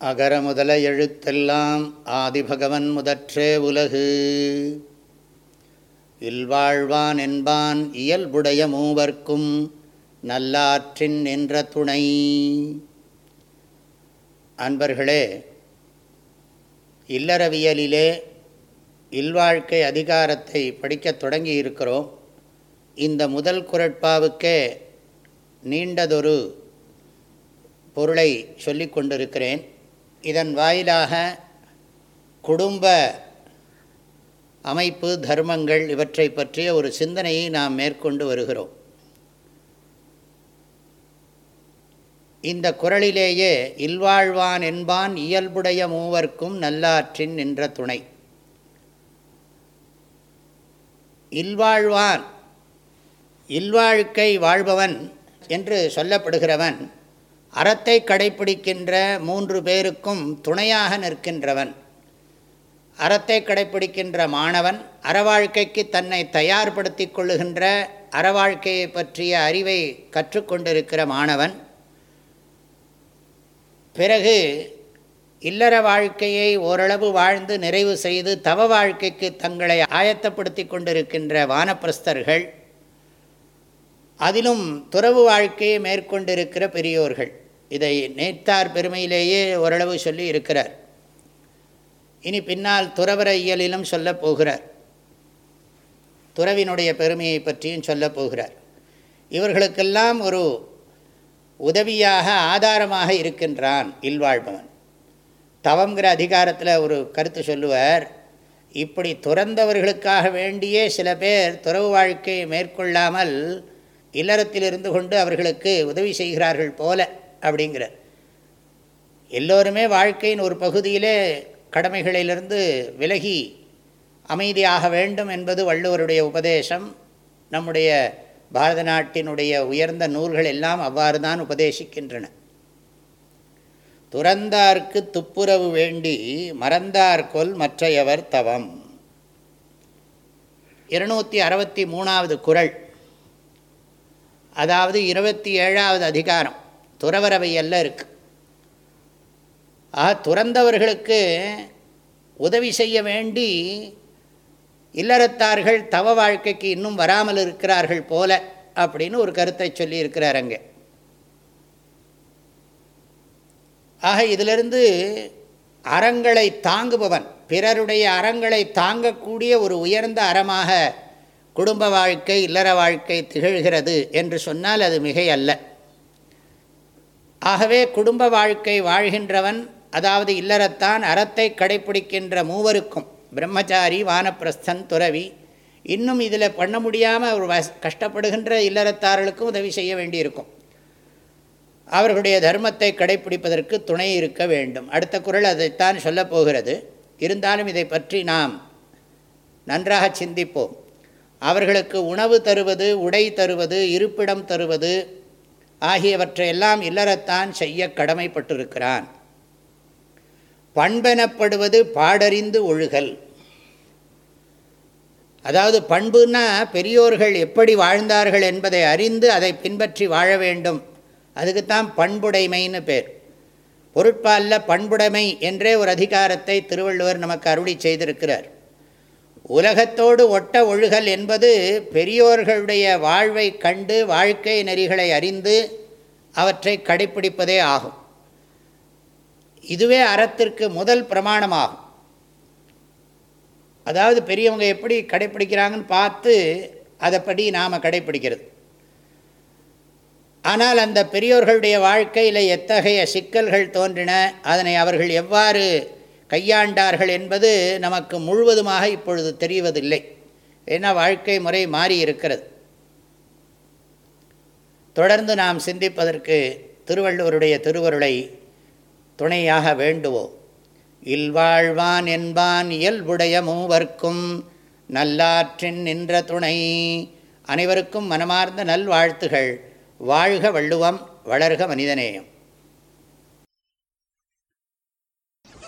அகர முதல எழுத்தெல்லாம் ஆதிபகவன் முதற்றே உலகு. இல்வாழ்வான் என்பான் இயல்புடைய மூவர்க்கும் நல்லாற்றின் நின்ற துணை. அன்பர்களே இல்லறவியலிலே இல்வாழ்க்கை அதிகாரத்தை படிக்கத் தொடங்கி இருக்கிறோம் இந்த முதல் குரட்பாவுக்கே நீண்டதொரு பொருளை சொல்லிக் கொண்டிருக்கிறேன். இதன் வாயிலாக குடும்ப அமைப்பு தர்மங்கள் இவற்றை பற்றிய ஒரு சிந்தனையை நாம் மேற்கொண்டு வருகிறோம். இந்த குரலிலேயே இல்வாழ்வான் என்பான் இயல்புடைய மூவர்க்கும் நல்லாற்றின் நின்ற துணை இல்வாழ்வான் இல்வாழ்க்கை வாழ்பவன் என்று சொல்லப்படுகிறவன் அறத்தை கடைப்பிடிக்கின்ற மூன்று பேருக்கும் துணையாக நிற்கின்றவன். அறத்தை கடைப்பிடிக்கின்ற மாணவன் அறவாழ்க்கைக்கு தன்னை தயார்படுத்தி கொள்ளுகின்ற அறவாழ்க்கையை பற்றிய அறிவை கற்றுக்கொண்டிருக்கிற மாணவன். பிறகு இல்லற வாழ்க்கையை ஓரளவு வாழ்ந்து நிறைவு செய்து தவ வாழ்க்கைக்கு தங்களை ஆயத்தப்படுத்தி கொண்டிருக்கின்ற வானப்பிரஸ்தர்கள் அதிலும் துறவு வாழ்க்கையை மேற்கொண்டிருக்கிற பெரியோர்கள். இதை நேத்தார் பெருமையிலேயே ஓரளவு சொல்லி இருக்கிறார். இனி பின்னால் துறவர இயலிலும் சொல்லப் போகிறார். துறவினுடைய பெருமையை பற்றியும் சொல்லப் போகிறார். இவர்களுக்கெல்லாம் ஒரு உதவியாக ஆதாரமாக இருக்கின்றான் இல்வாழ்பவன். தவங்கிற அதிகாரத்தில் ஒரு கருத்து சொல்லுவார் இப்படி துறந்தவர்களுக்காக வேண்டியே சில பேர் துறவு வாழ்க்கையை மேற்கொள்ளாமல் இல்லறத்தில் இருந்து கொண்டு அவர்களுக்கு உதவி செய்கிறார்கள் போல அப்படிங்கிறார். எல்லோருமே வாழ்க்கையின் ஒரு பகுதியிலே கடமைகளிலிருந்து விலகி அமைதியாக வேண்டும் என்பது வள்ளுவருடைய உபதேசம். நம்முடைய பாரத நாட்டினுடைய உயர்ந்த நூல்கள் எல்லாம் அவ்வாறு தான் உபதேசிக்கின்றன. துறந்தார்க்கு துப்புரவு வேண்டி மறந்தார்கொல் மற்றையவர் தவம். இருநூற்றி அறுபத்தி மூணாவது குரல். அதாவது இருபத்தி ஏழாவது அதிகாரம். துறவரவையல்ல இருக்கு. ஆக துறந்தவர்களுக்கு உதவி செய்ய வேண்டி இல்லறத்தார்கள் தவ வாழ்க்கைக்கு இன்னும் வராமல் இருக்கிறார்கள் போல அப்படின்னு ஒரு கருத்தை சொல்லியிருக்கிறார் அங்கே. ஆக இதிலிருந்து அறங்களை தாங்குபவன் பிறருடைய அறங்களை தாங்கக்கூடிய ஒரு உயர்ந்த அறமாக குடும்ப வாழ்க்கை இல்லற வாழ்க்கை திகழ்கிறது என்று சொன்னால் அது மிகையல்ல. ஆகவே குடும்ப வாழ்க்கை வாழ்கின்றவன் அதாவது இல்லறத்தான் அறத்தை கடைப்பிடிக்கின்ற மூவருக்கும் பிரம்மச்சாரி வானப்பிரஸ்தன் துறவி இன்னும் இதில் பண்ண முடியாமல் அவர் கஷ்டப்படுகின்ற இல்லறத்தார்களுக்கும் உதவி செய்ய வேண்டியிருக்கும். அவர்களுடைய தர்மத்தை கடைப்பிடிப்பதற்கு துணை இருக்க வேண்டும். அடுத்த குரல் அதைத்தான் சொல்லப்போகிறது இருந்தாலும் இதை பற்றி நாம் நன்றாக சிந்திப்போம். அவர்களுக்கு உணவு தருவது உடை தருவது இருப்பிடம் தருவது ஆகியவற்றையெல்லாம் இல்லறத்தான் செய்ய கடமைப்பட்டிருக்கிறான். பண்பெனப்படுவது பாடறிந்து ஒழுகல். அதாவது பண்புன்னா பெரியோர்கள் எப்படி வாழ்ந்தார்கள் என்பதை அறிந்து அதை பின்பற்றி வாழ வேண்டும். அதுக்குத்தான் பண்புடைமைன்னு பேர். பொருட்பாலில் பண்புடைமை என்றே ஒரு அதிகாரத்தை திருவள்ளுவர் நமக்கு அருளி செய்திருக்கிறார். உலகத்தோடு ஒட்ட ஒழுகல் என்பது பெரியோர்களுடைய வாழ்வை கண்டு வாழ்க்கை நெறிகளை அறிந்து அவற்றை கடைப்பிடிப்பதே ஆகும். இதுவே அறத்திற்கு முதல் பிரமாணமாகும். அதாவது பெரியவங்க எப்படி கடைப்பிடிக்கிறாங்கன்னு பார்த்து அதைப்படி நாம் கடைப்பிடிக்கிறது. ஆனால் அந்த பெரியோர்களுடைய வாழ்க்கையில் எத்தகைய சிக்கல்கள் தோன்றின அதனை அவர்கள் எவ்வாறு கையாண்டார்கள் என்பது நமக்கு முழுவதுமாக இப்பொழுது தெரிவதில்லை. ஏன்னா வாழ்க்கை முறை மாறி இருக்கிறது தொடர்ந்து நாம் சிந்திப்பதற்கு திருவள்ளுவருடைய திருவருளை துணையாக வேண்டுவோம். இல்வாழ்வான் என்பான் இயல்புடைய மூவர்க்கும் நல்லாற்றின் நின்ற துணை. அனைவருக்கும் மனமார்ந்த நல்வாழ்த்துகள். வாழ்க வள்ளுவம் வளர்க மனிதநேயம்.